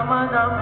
Ramanam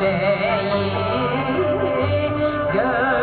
bade doldur Gö